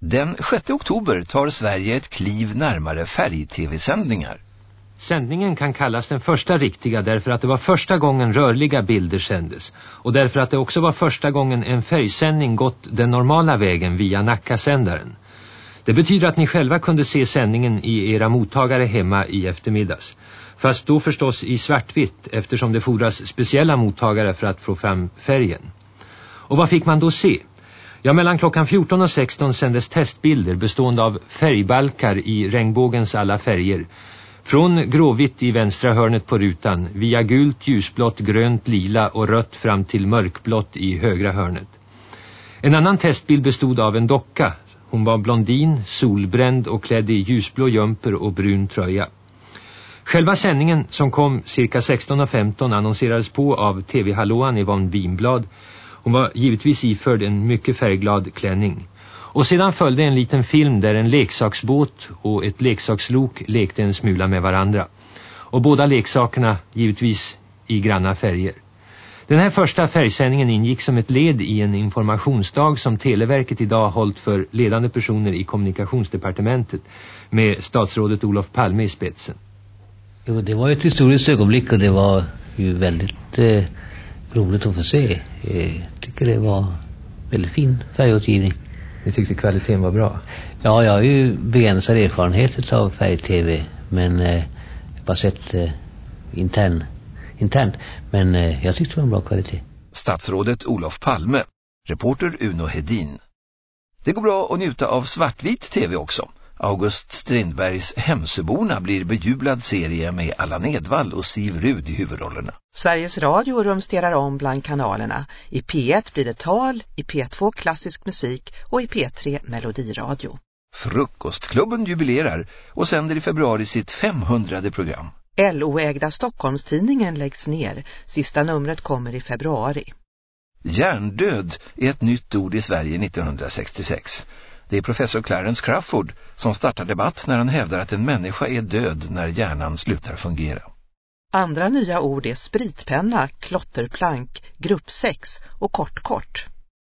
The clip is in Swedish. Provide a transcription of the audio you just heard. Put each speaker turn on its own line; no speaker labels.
Den 6 oktober tar Sverige ett kliv närmare färg-tv-sändningar.
Sändningen kan kallas den första riktiga därför att det var första gången rörliga bilder sändes och därför att det också var första gången en färgsändning gått den normala vägen via Nackasändaren. Det betyder att ni själva kunde se sändningen i era mottagare hemma i eftermiddags. Fast då förstås i svartvitt eftersom det fordras speciella mottagare för att få fram färgen. Och vad fick man då se? Ja, mellan klockan 14 och 16 sändes testbilder bestående av färgbalkar i regnbågens alla färger. Från gråvitt i vänstra hörnet på rutan via gult, ljusblått, grönt, lila och rött fram till mörkblått i högra hörnet. En annan testbild bestod av en docka. Hon var blondin, solbränd och klädd i ljusblå jumper och brun tröja. Själva sändningen som kom cirka 16.15 annonserades på av tv-hallåan Yvonne Winblad hon var givetvis iförd en mycket färgglad klänning. Och sedan följde en liten film där en leksaksbåt och ett leksakslok lekte en smula med varandra. Och båda leksakerna givetvis i granna färger. Den här första färgsändningen ingick som ett led i en informationsdag som Televerket idag hållit för ledande personer i kommunikationsdepartementet med statsrådet Olof Palme i spetsen.
Jo, det var ett historiskt ögonblick och det var ju väldigt eh, roligt att få se. Jag tycker det var väldigt fin färgåtgivning.
Ni tyckte kvaliteten var bra?
Ja, jag har ju begränsad erfarenhet av färg-tv. Men eh, jag har bara sett eh, intern, internt. Men eh, jag tyckte det var en bra kvalitet.
Statsrådet Olof Palme. Reporter Uno Hedin. Det går bra att njuta av svartvit tv också. August Strindbergs Hemsöborna blir bejublad serie med Allan Edwall och Siv Rud i huvudrollerna.
Sveriges Radio rumsterar om bland kanalerna. I P1 blir det tal, i P2 klassisk musik och i P3 melodiradio.
Frukostklubben jubilerar och sänder i februari sitt 500 program.
LO-ägda Stockholmstidningen läggs ner. Sista numret kommer i februari.
Hjärndöd är ett nytt ord i Sverige 1966. Det är professor Clarence Crawford som startar debatt när han hävdar att en människa är död när hjärnan slutar fungera.
Andra nya ord är spritpenna, klotterplank, gruppsex och kortkort.